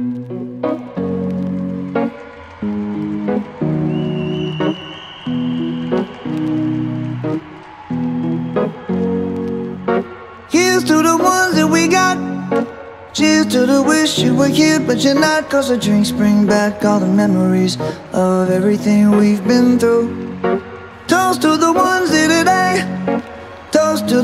Here's to the ones that we got. Cheers to the wish you were here, but you're not. Cause the drinks bring back all the memories of everything we've been through. Toast to the ones here today.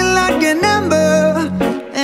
like an ember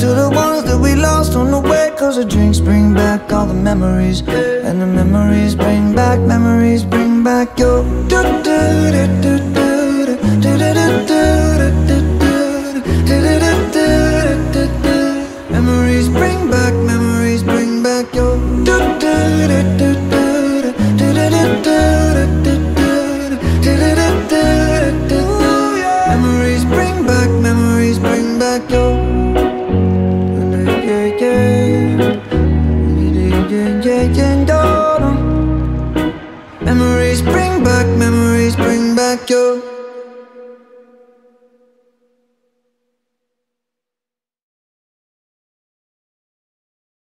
To the ones that we lost on the way Cause the drinks bring back all the memories And the memories bring back, memories bring back your do do do do do do do do do Memories bring back, memories bring back your do do do do do like you.